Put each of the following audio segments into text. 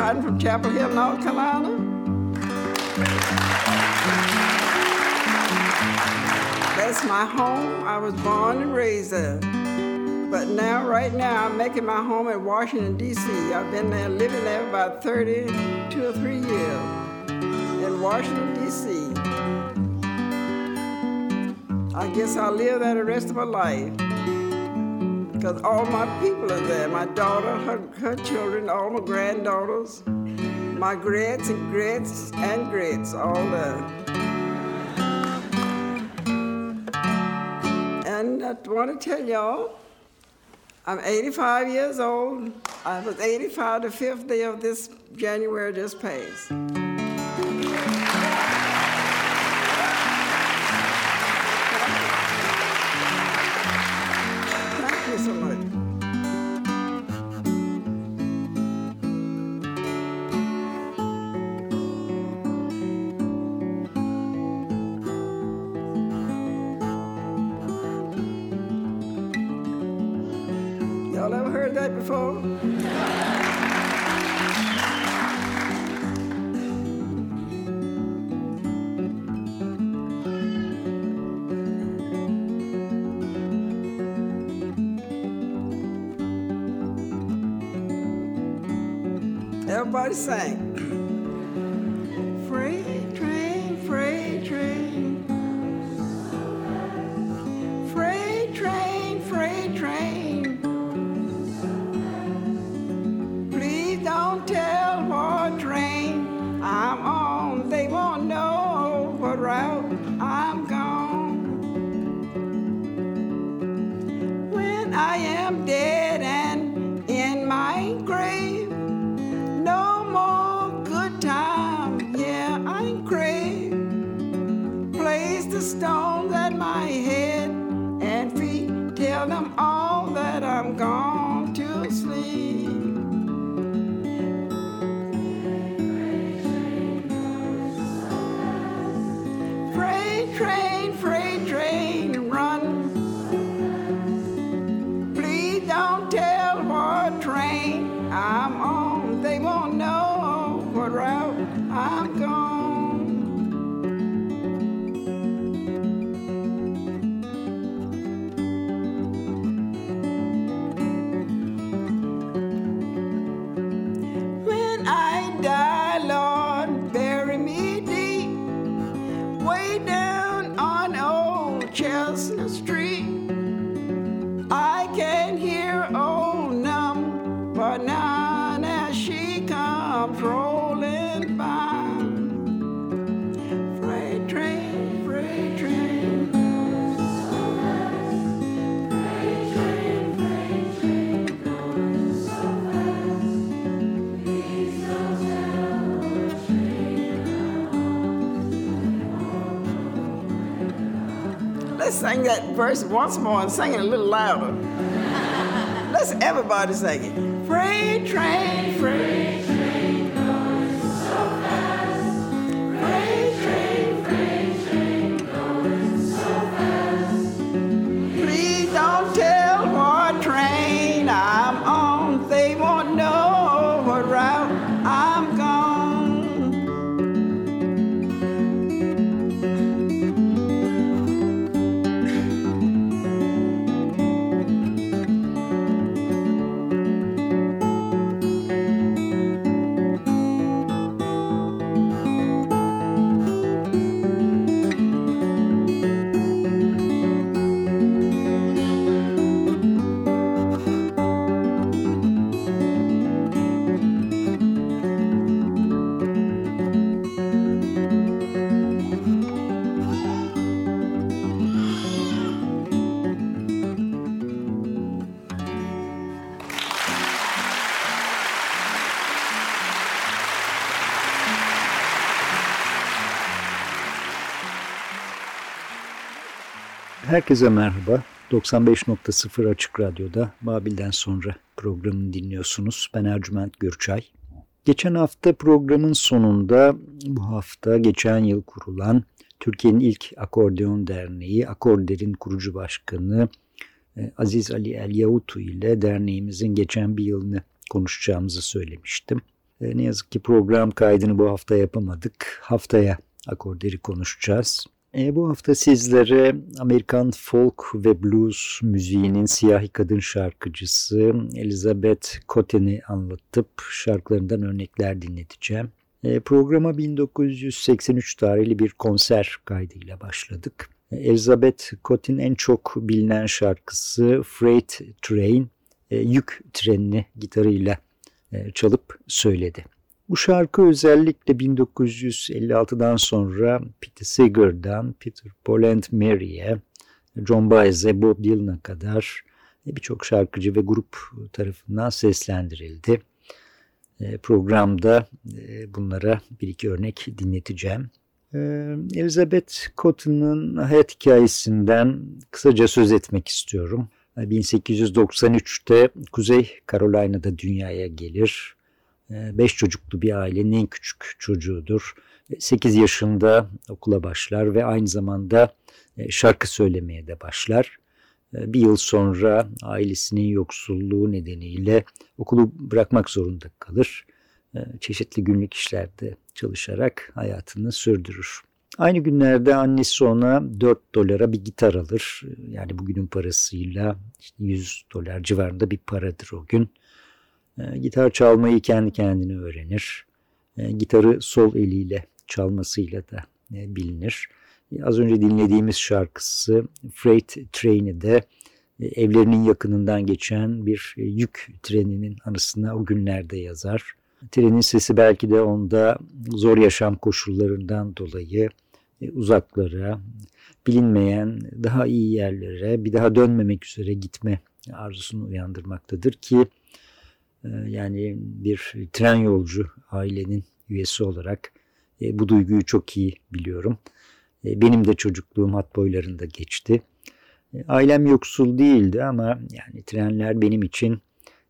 Cotton from Chapel Hill, North Carolina. That's my home. I was born and raised there. But now, right now, I'm making my home in Washington, D.C. I've been there, living there about 32 or 3 years in Washington, D.C. I guess I'll live there the rest of my life because all my people are there. My daughter, her, her children, all my granddaughters, my greats and greats and greats, all there. And I want to tell y'all, I'm 85 years old. I was 85 the fifth day of this January just passed. Before? Everybody sang. Verse once more and sing it a little louder. Let's everybody sing it. Freight train, freight Herkese merhaba. 95.0 Açık Radyo'da Babil'den sonra programını dinliyorsunuz. Ben Ercüment Gürçay. Geçen hafta programın sonunda bu hafta geçen yıl kurulan Türkiye'nin ilk akordeon derneği Akorder'in kurucu başkanı e, Aziz Ali El Yahutu ile derneğimizin geçen bir yılını konuşacağımızı söylemiştim. E, ne yazık ki program kaydını bu hafta yapamadık. Haftaya Akorder'i konuşacağız. E, bu hafta sizlere Amerikan folk ve blues müziğinin siyahi kadın şarkıcısı Elizabeth Cotten'i anlatıp şarkılarından örnekler dinleteceğim. E, programa 1983 tarihli bir konser kaydıyla başladık. E, Elizabeth Cotten en çok bilinen şarkısı Freight Train, e, yük trenini gitarıyla e, çalıp söyledi. Bu şarkı özellikle 1956'dan sonra Peter Seeger'dan Peter Paul and Mary'e, John Baez'e, Bob Dylan'a kadar birçok şarkıcı ve grup tarafından seslendirildi. E, programda e, bunlara bir iki örnek dinleteceğim. E, Elizabeth Cotton'ın hayat hikayesinden kısaca söz etmek istiyorum. 1893'te Kuzey Carolina'da dünyaya gelir. Ee, beş çocuklu bir ailenin en küçük çocuğudur. 8 yaşında okula başlar ve aynı zamanda e, şarkı söylemeye de başlar. Ee, bir yıl sonra ailesinin yoksulluğu nedeniyle okulu bırakmak zorunda kalır. Ee, çeşitli günlük işlerde çalışarak hayatını sürdürür. Aynı günlerde annesi ona 4 dolara bir gitar alır. Yani bugünün parasıyla işte 100 dolar civarında bir paradır o gün. E, gitar çalmayı kendi kendine öğrenir. E, gitarı sol eliyle çalmasıyla da e, bilinir. Az önce dinlediğimiz şarkısı Freight Train'i de evlerinin yakınından geçen bir yük treninin anısına o günlerde yazar. Trenin sesi belki de onda zor yaşam koşullarından dolayı uzaklara, bilinmeyen daha iyi yerlere bir daha dönmemek üzere gitme arzusunu uyandırmaktadır ki yani bir tren yolcu ailenin üyesi olarak e, bu duyguyu çok iyi biliyorum. E, benim de çocukluğum hat boylarında geçti. E, ailem yoksul değildi ama yani trenler benim için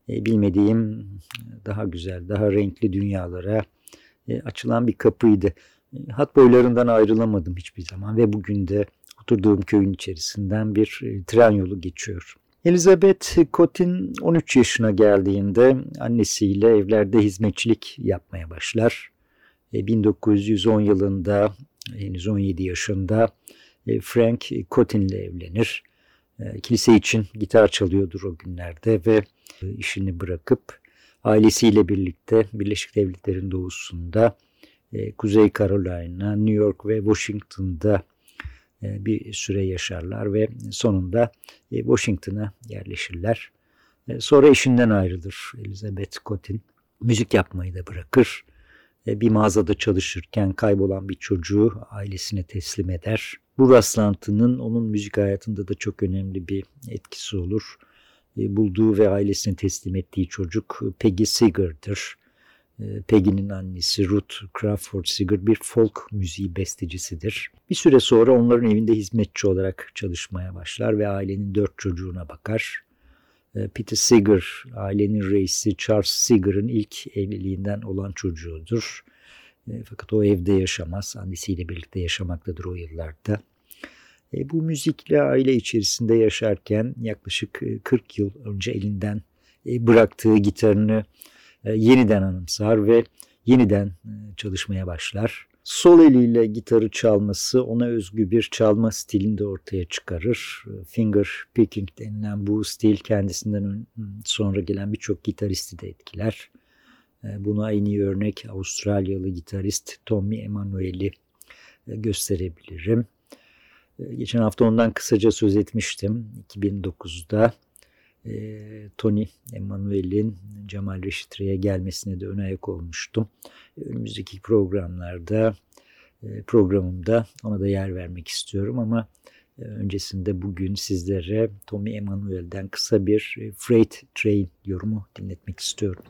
bilmediğim daha güzel, daha renkli dünyalara açılan bir kapıydı. Hat boylarından ayrılamadım hiçbir zaman ve bugün de oturduğum köyün içerisinden bir tren yolu geçiyor. Elizabeth Cotin 13 yaşına geldiğinde annesiyle evlerde hizmetçilik yapmaya başlar. 1910 e, yılında henüz 17 yaşında e, Frank Cotin ile evlenir. E, kilise için gitar çalıyordur o günlerde ve işini bırakıp ailesiyle birlikte Birleşik Devletler'in doğusunda Kuzey Carolina, New York ve Washington'da bir süre yaşarlar ve sonunda e, Washington'a yerleşirler. E, sonra eşinden ayrılır Elizabeth Cotin. Müzik yapmayı da bırakır. Bir mağazada çalışırken kaybolan bir çocuğu ailesine teslim eder. Bu rastlantının onun müzik hayatında da çok önemli bir etkisi olur. Bulduğu ve ailesine teslim ettiği çocuk Peggy Seeger'dır. Ee, Peggy'nin annesi Ruth Crawford Seeger bir folk müziği bestecisidir. Bir süre sonra onların evinde hizmetçi olarak çalışmaya başlar ve ailenin dört çocuğuna bakar. Ee, Peter Seeger, ailenin reisi Charles Seeger'ın ilk evliliğinden olan çocuğudur. Ee, fakat o evde yaşamaz, annesiyle birlikte yaşamaktadır o yıllarda. Bu müzikle aile içerisinde yaşarken yaklaşık 40 e, yıl önce elinden e, bıraktığı gitarını yeniden anımsar ve yeniden e, çalışmaya başlar. Sol eliyle gitarı çalması ona özgü bir çalma stilinde ortaya çıkarır. E, finger picking denilen bu stil kendisinden sonra gelen birçok gitaristi de etkiler. Buna en iyi örnek Avustralyalı gitarist Tommy Emanuel'i gösterebilirim. Geçen hafta ondan kısaca söz etmiştim. 2009'da e, Tony Emanuel'in Cemal Reşitre'ye gelmesine de ön ayak olmuştum. Önümüzdeki programlarda e, programımda ona da yer vermek istiyorum ama e, öncesinde bugün sizlere Tommy Emanuel'den kısa bir e, Freight Train yorumu dinletmek istiyorum.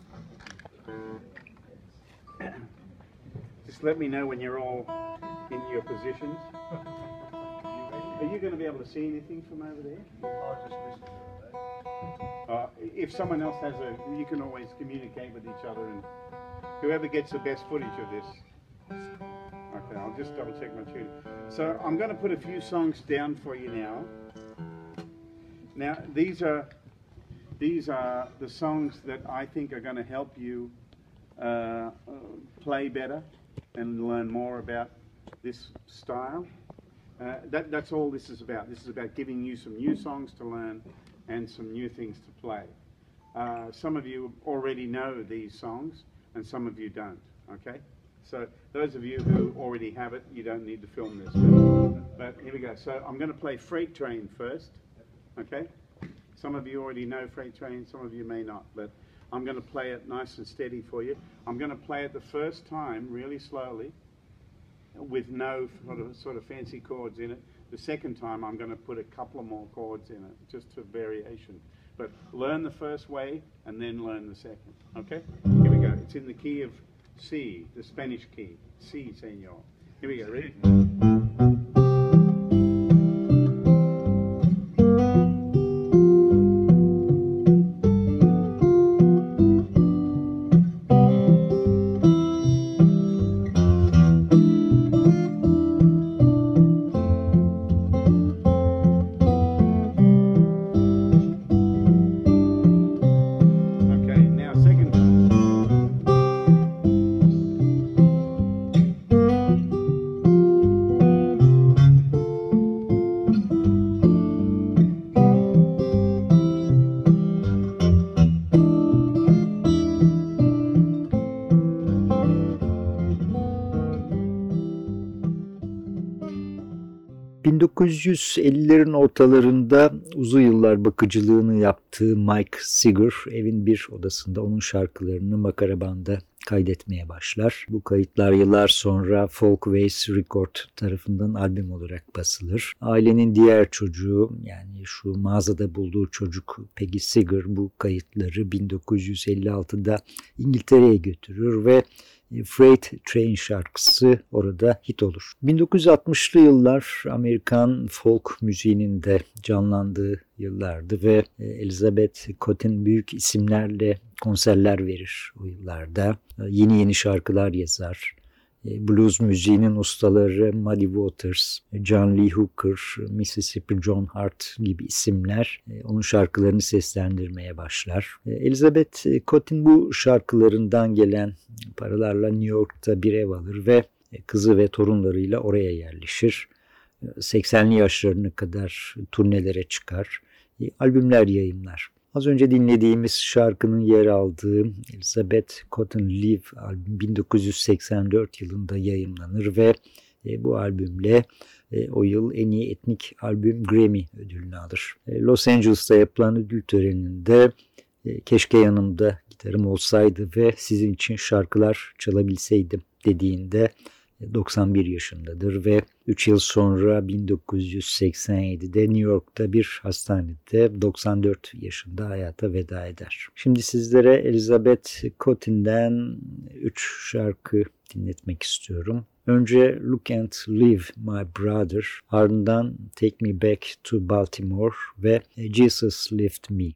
Just let me know when you're all in your positions. Are you going to be able to see anything from over there? I'll just listen. Uh, if someone else has a, you can always communicate with each other, and whoever gets the best footage of this. Okay, I'll just double check my tune. So I'm going to put a few songs down for you now. Now these are these are the songs that I think are going to help you uh, play better and learn more about this style. Uh, that, that's all this is about. This is about giving you some new songs to learn and some new things to play. Uh, some of you already know these songs, and some of you don't. Okay, so those of you who already have it, you don't need to film this. But, but here we go. So I'm going to play Freight Train first. Okay, some of you already know Freight Train, some of you may not, but I'm going to play it nice and steady for you. I'm going to play it the first time really slowly with no sort of, sort of fancy chords in it. The second time, I'm going to put a couple of more chords in it, just for variation. But learn the first way and then learn the second. Okay? Here we go. It's in the key of C, the Spanish key. C, senor. Here we go. Ready? ...1950'lerin ortalarında uzun yıllar bakıcılığını yaptığı Mike Seeger evin bir odasında onun şarkılarını makara banda kaydetmeye başlar. Bu kayıtlar yıllar sonra Folkways Record tarafından albüm olarak basılır. Ailenin diğer çocuğu yani şu mağazada bulduğu çocuk Peggy Seeger bu kayıtları 1956'da İngiltere'ye götürür ve Freight Train şarkısı orada hit olur. 1960'lı yıllar Amerikan folk müziğinin de canlandığı yıllardı ve Elizabeth Cotten büyük isimlerle konserler verir o yıllarda. Yeni yeni şarkılar yazar. Blues müziğinin ustaları Muddy Waters, John Lee Hooker, Mississippi John Hart gibi isimler onun şarkılarını seslendirmeye başlar. Elizabeth Cotten bu şarkılarından gelen paralarla New York'ta bir ev alır ve kızı ve torunlarıyla oraya yerleşir. 80'li yaşlarına kadar turnelere çıkar, albümler yayınlar. Az önce dinlediğimiz şarkının yer aldığı Elizabeth Cotton Live albüm 1984 yılında yayınlanır ve bu albümle o yıl en iyi etnik albüm Grammy ödülünü alır. Los Angeles'ta yapılan ödül töreninde keşke yanımda gitarım olsaydı ve sizin için şarkılar çalabilseydim dediğinde 91 yaşındadır ve 3 yıl sonra 1987'de New York'ta bir hastanede 94 yaşında hayata veda eder. Şimdi sizlere Elizabeth Cotton'den 3 şarkı dinletmek istiyorum. Önce Look and Live My Brother, ardından Take Me Back to Baltimore ve Jesus Lift Me.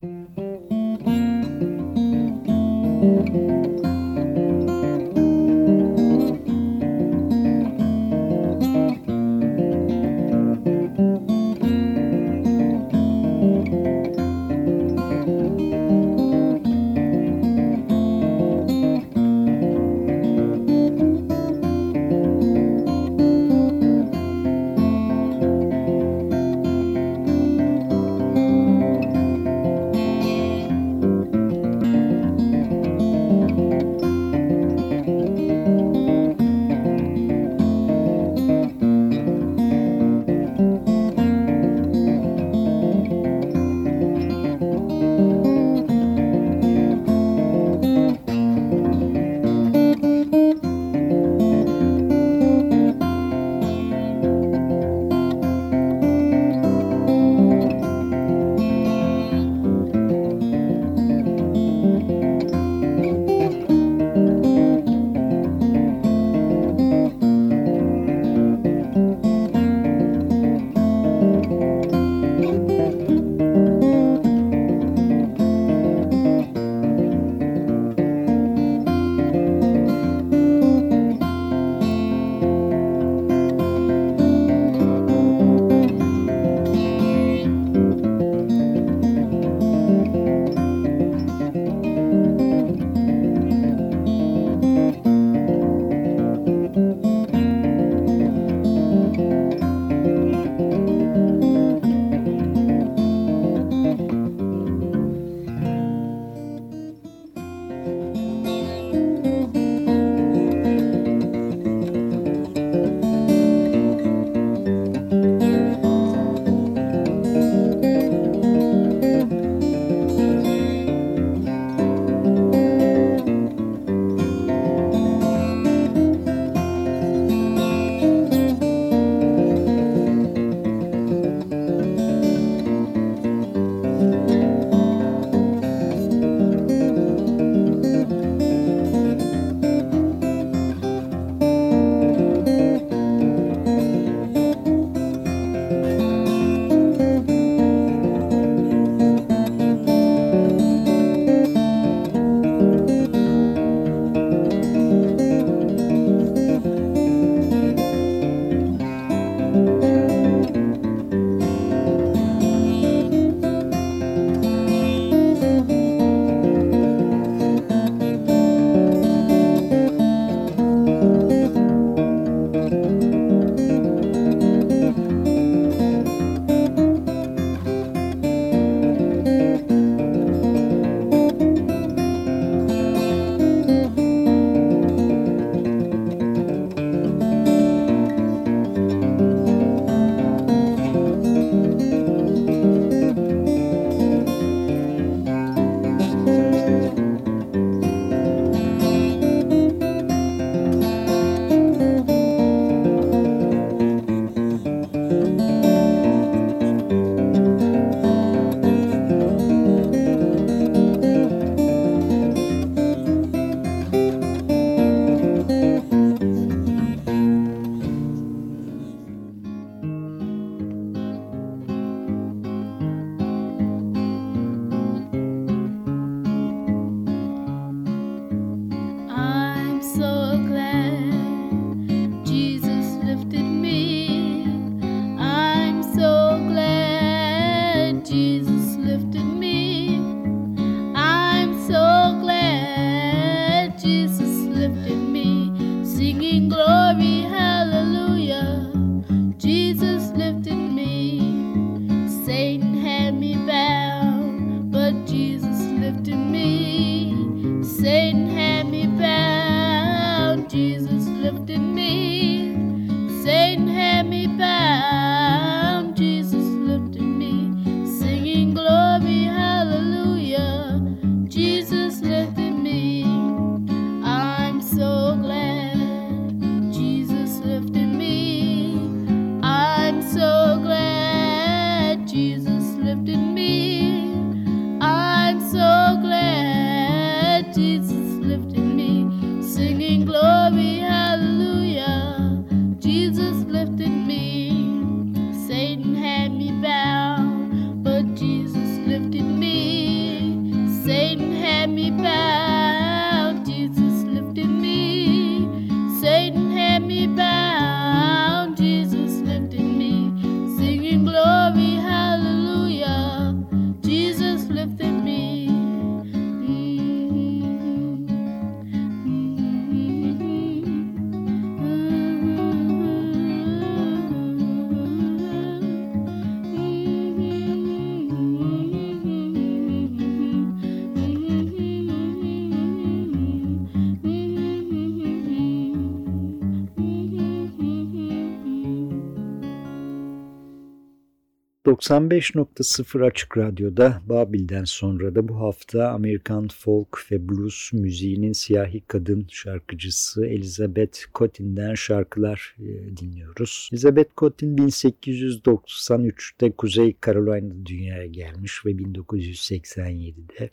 95.0 Açık Radyo'da Babil'den sonra da bu hafta Amerikan folk ve blues müziğinin siyahi kadın şarkıcısı Elizabeth Cottin'den şarkılar e, dinliyoruz. Elizabeth Cottin 1893'te Kuzey Carolina'da dünyaya gelmiş ve 1987'de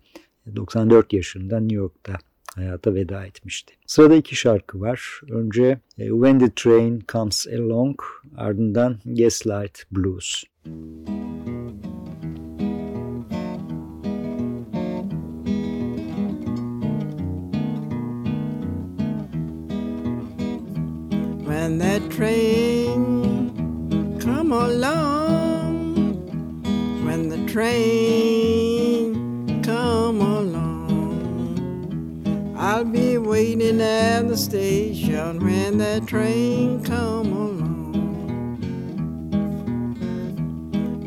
94 yaşında New York'ta hayata veda etmişti. Sırada iki şarkı var. Önce e, When the Train Comes Along ardından Gaslight Blues. When that train come along, when the train come along, I'll be waiting at the station when that train come along.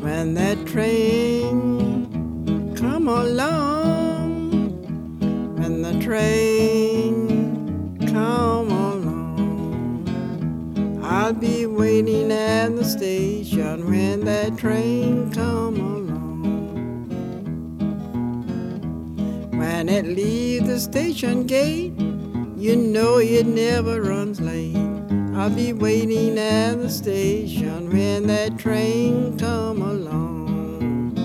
when that train come along, when the train I'll be waiting at the station when that train come along. When it leaves the station gate, you know it never runs late. I'll be waiting at the station when that train come along.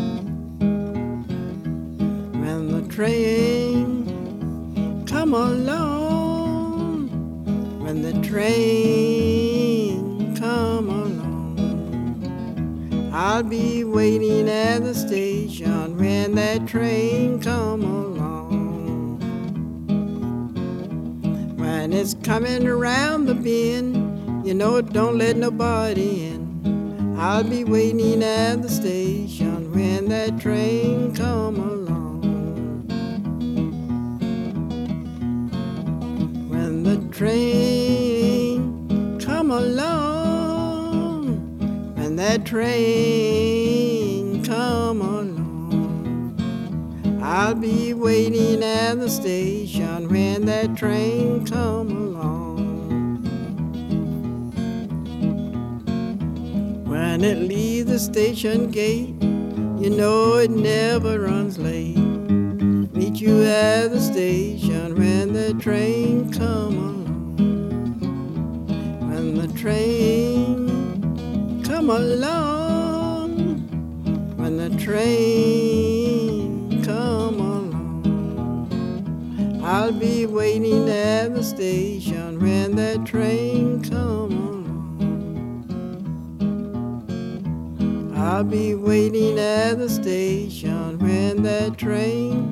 When the train come along, when the train I'll be waiting at the station when that train come along. When it's coming around the bend, you know, it don't let nobody in. I'll be waiting at the station when that train come along. When the train come along, that train come along, I'll be waiting at the station when that train come along. When it leaves the station gate, you know it never runs late. Meet you at the station when the train come along. When the train come along, when the train come along, I'll be waiting at the station when that train come along. I'll be waiting at the station when that train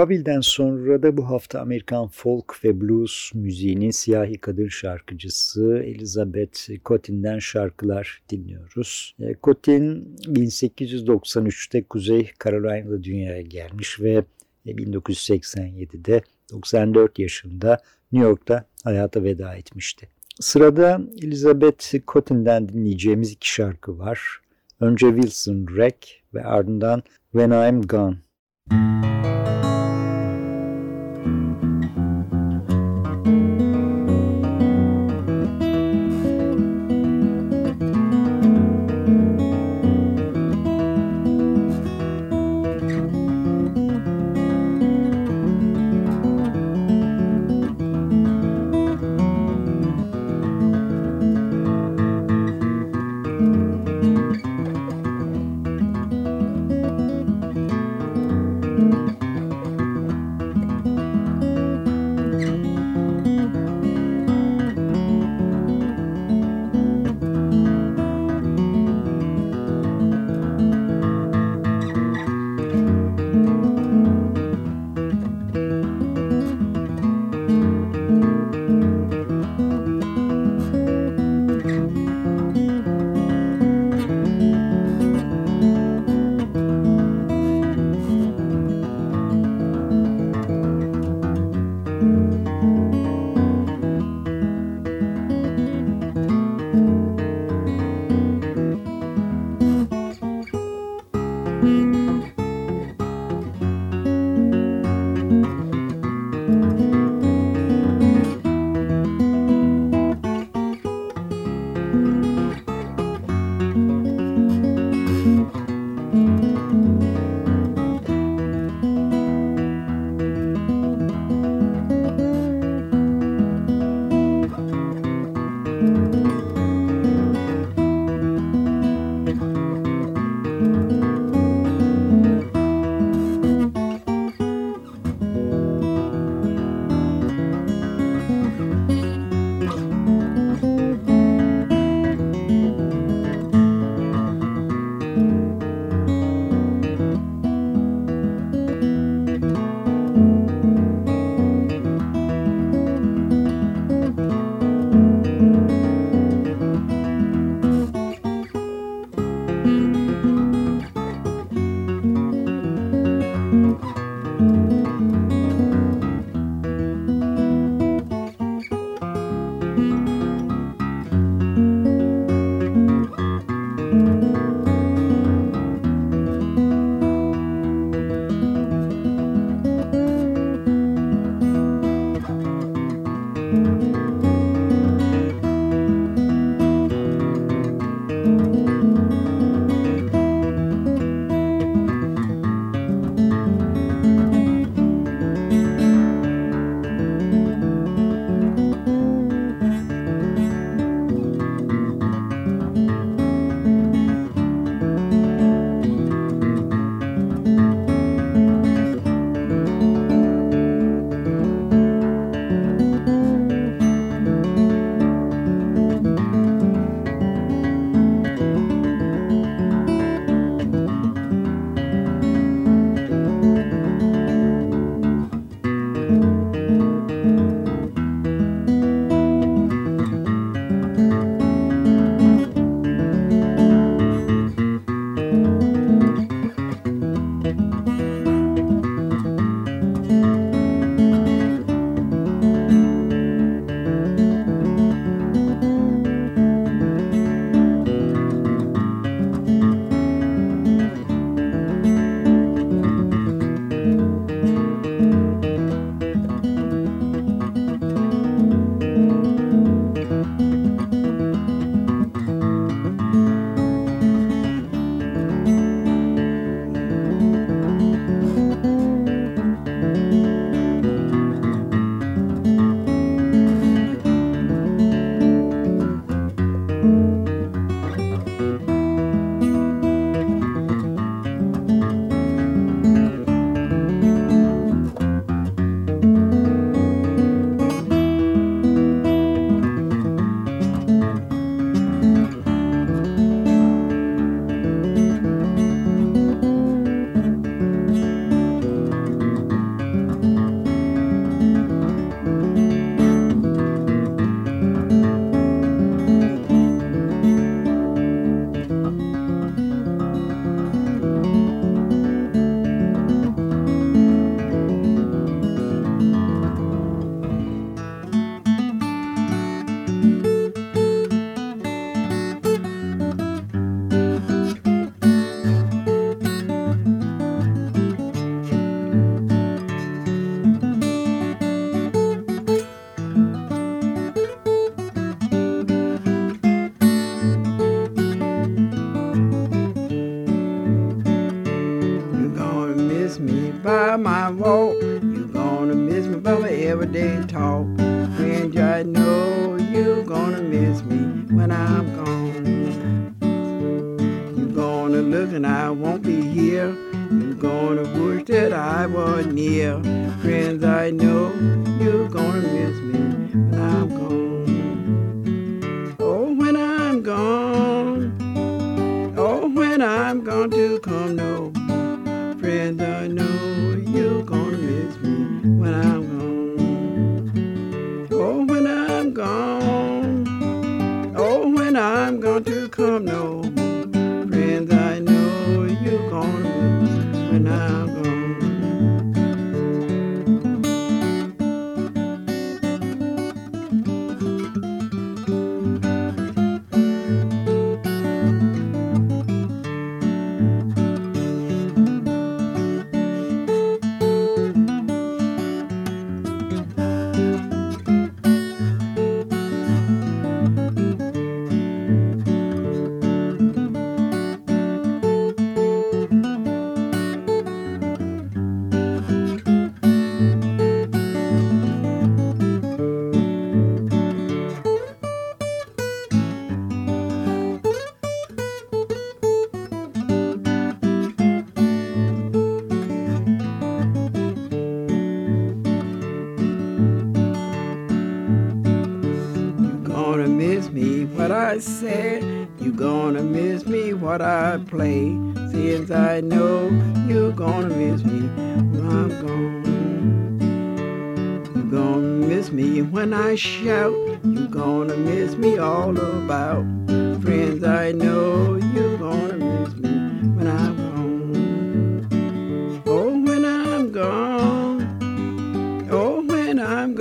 Babil'den sonra da bu hafta Amerikan folk ve blues müziğinin siyahi kadın şarkıcısı Elizabeth Cottin'den şarkılar dinliyoruz. Cottin 1893'te Kuzey Carolina'da dünyaya gelmiş ve 1987'de 94 yaşında New York'ta hayata veda etmişti. Sırada Elizabeth Cottin'den dinleyeceğimiz iki şarkı var. Önce Wilson Wreck ve ardından When I'm Gone.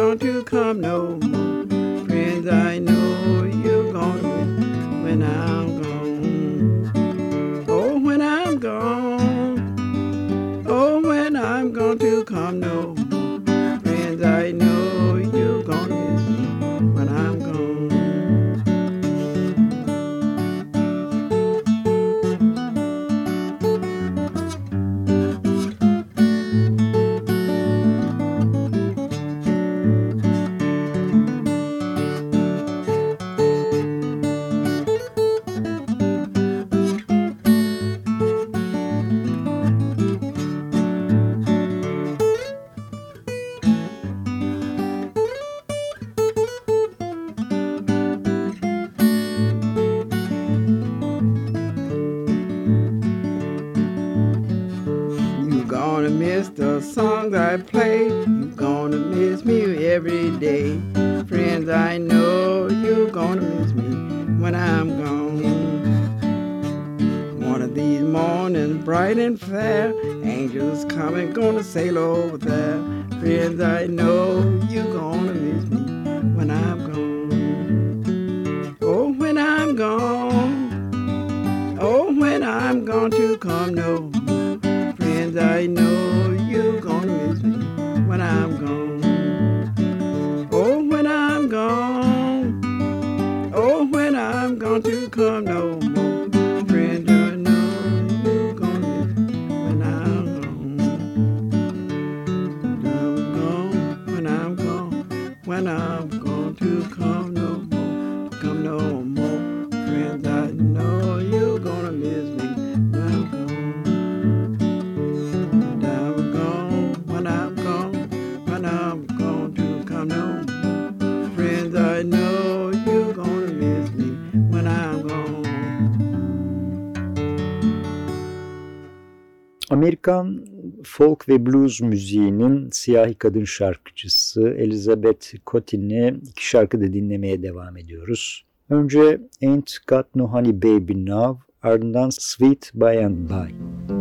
don't you come no. more Friends I know. and I'm going to come no more, come no more. Friends, I know you're gonna miss me when I'm gone. When I'm gone, when I'm gone, when I'm going to come no more. Friends, I know you're gonna miss me when I'm gone. Amerikan folk ve blues müziğinin siyahi kadın şarkıcısı Elizabeth Cottin'i iki şarkıda dinlemeye devam ediyoruz. Önce Ain't Got No Honey Baby Now, ardından Sweet By and By.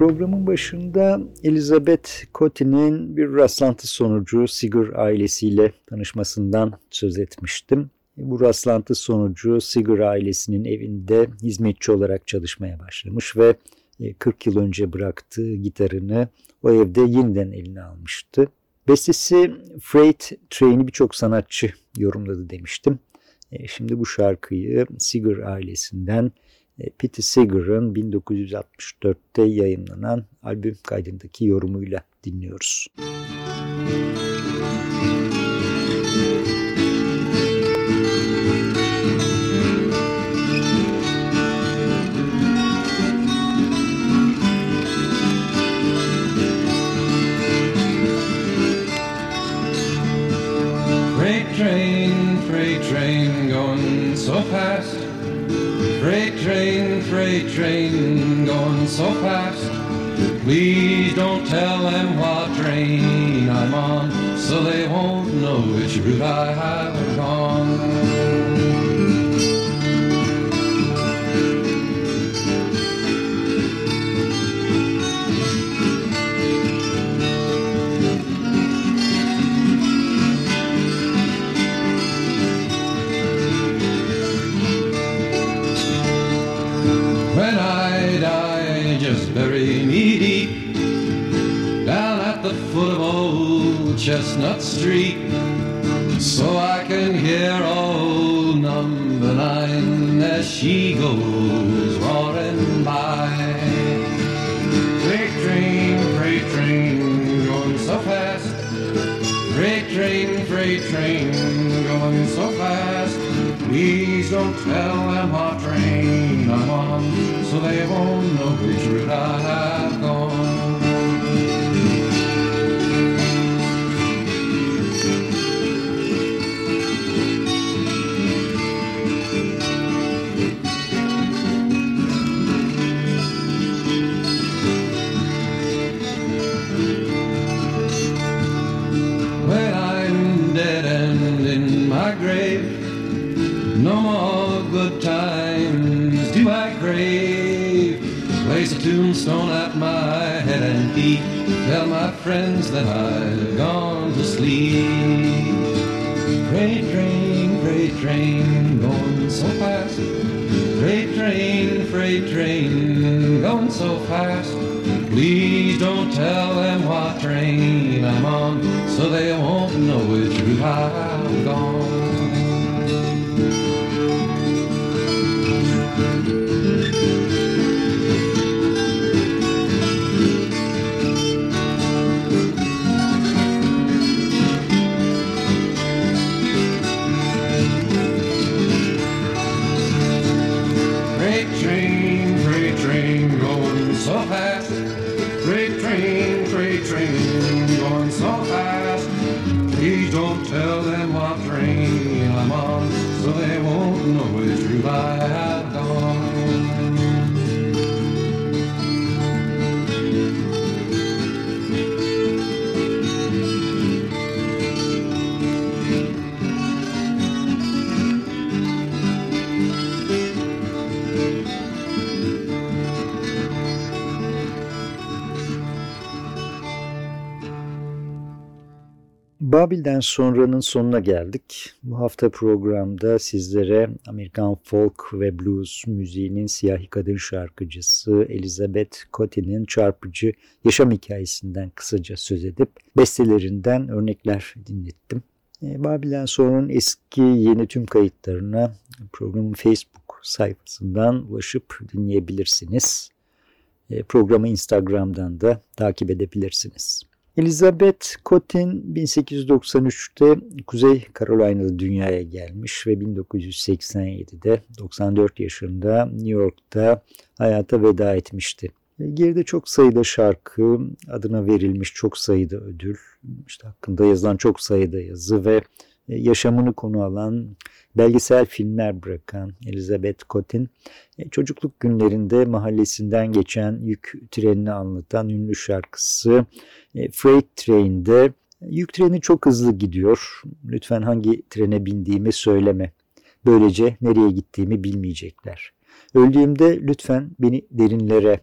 Programın başında Elizabeth Coty'nin bir rastlantı sonucu Sigur ailesiyle tanışmasından söz etmiştim. Bu rastlantı sonucu Sigur ailesinin evinde hizmetçi olarak çalışmaya başlamış ve 40 e, yıl önce bıraktığı gitarını o evde yeniden eline almıştı. Bestesi Freight Train'i birçok sanatçı yorumladı demiştim. E, şimdi bu şarkıyı Sigur ailesinden Pete Seeger'ın 1964'te yayınlanan albüm kaydındaki yorumuyla dinliyoruz. Müzik Tell my friends that I've gone to sleep. Freight train, freight train, going so fast. Freight train, freight train, going so fast. Please don't tell them what train I'm on, so they won't know which route I've Babil'den sonranın sonuna geldik. Bu hafta programda sizlere Amerikan folk ve blues müziğinin siyahi kadın şarkıcısı Elizabeth Coty'nin çarpıcı yaşam hikayesinden kısaca söz edip bestelerinden örnekler dinlettim. E, Babil'den sonranın eski yeni tüm kayıtlarına programın Facebook sayfasından ulaşıp dinleyebilirsiniz. E, programı Instagram'dan da takip edebilirsiniz. Elizabeth Cotten 1893'te Kuzey Carolina'da dünyaya gelmiş ve 1987'de 94 yaşında New York'ta hayata veda etmişti. Geride çok sayıda şarkı, adına verilmiş çok sayıda ödül, işte hakkında yazılan çok sayıda yazı ve yaşamını konu alan belgesel filmler bırakan Elizabeth Cotten, çocukluk günlerinde mahallesinden geçen yük trenini anlatan ünlü şarkısı e, Freight Train'de yük treni çok hızlı gidiyor. Lütfen hangi trene bindiğimi söyleme. Böylece nereye gittiğimi bilmeyecekler. Öldüğümde lütfen beni derinlere,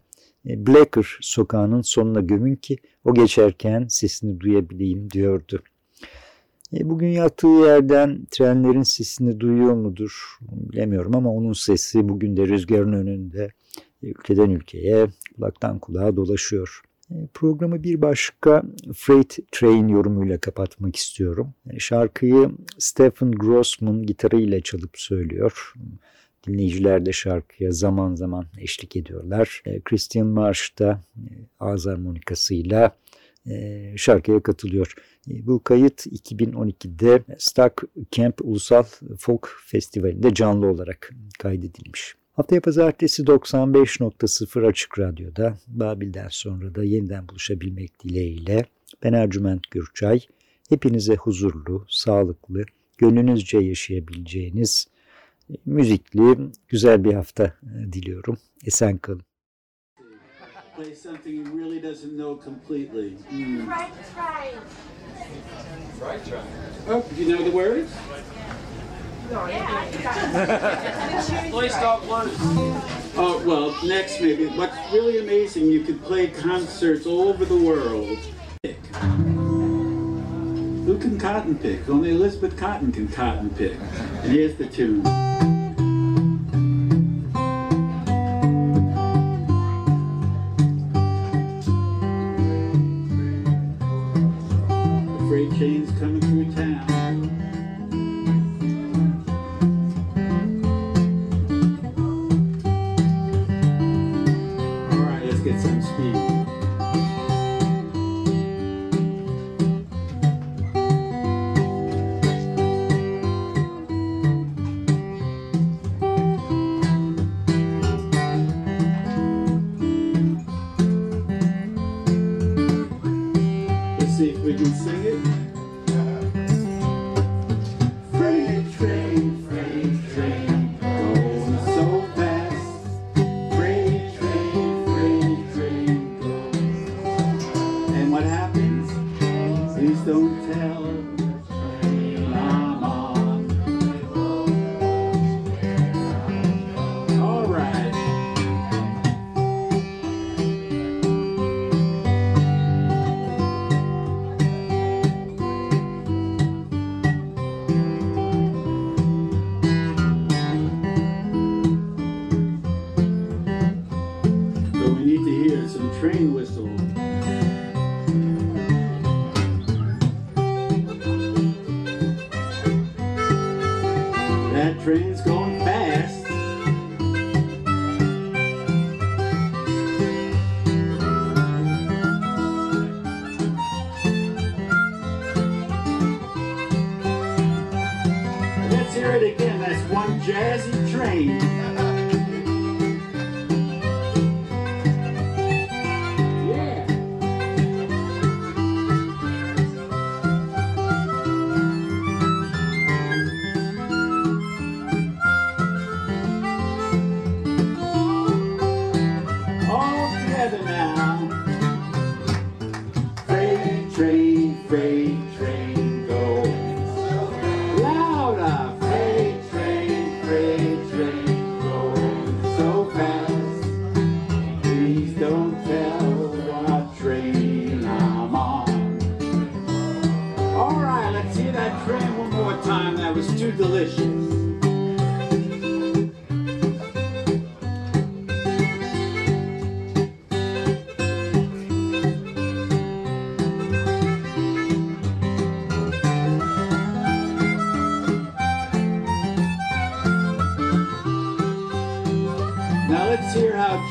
e, Blacker sokağının sonuna gömün ki o geçerken sesini duyabileyim diyordu. E, bugün yattığı yerden trenlerin sesini duyuyor mudur bilemiyorum ama onun sesi bugün de rüzgarın önünde ülkeden ülkeye, kulaktan kulağa dolaşıyor. E, programı bir başka Freight Train yorumuyla kapatmak istiyorum. E, şarkıyı Stephen Grossman gitarıyla çalıp söylüyor. Dinleyiciler de şarkıya zaman zaman eşlik ediyorlar. Christian Marsh da ağız harmonikasıyla şarkıya katılıyor. Bu kayıt 2012'de Stock Camp Ulusal Folk Festivali'nde canlı olarak kaydedilmiş. Haftaya pazartesi 95.0 Açık Radyo'da Babil'den sonra da yeniden buluşabilmek dileğiyle ben Ercüment Gürçay. Hepinize huzurlu, sağlıklı, gönlünüzce yaşayabileceğiniz müzikli güzel bir hafta diliyorum. Esen kalın. Play something he really doesn't know completely. Mm. Right try. Right try. Oh, do you know the words? Play stop blues. Oh, well, next maybe. What's really amazing, you could play concerts all over the world. Who can cotton pick? Only Elizabeth Cotton can cotton pick. And here's the tune.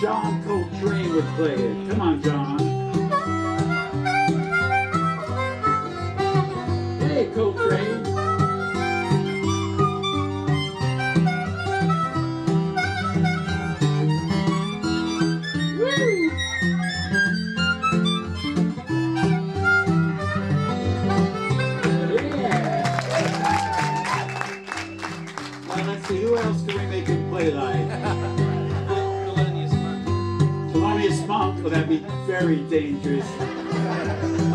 John Coltrane would play it. Come on, John. Hey, Coltrane. Very dangerous.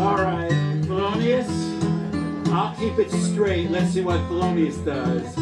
All right, Thelonious. I'll keep it straight. Let's see what Thelonious does.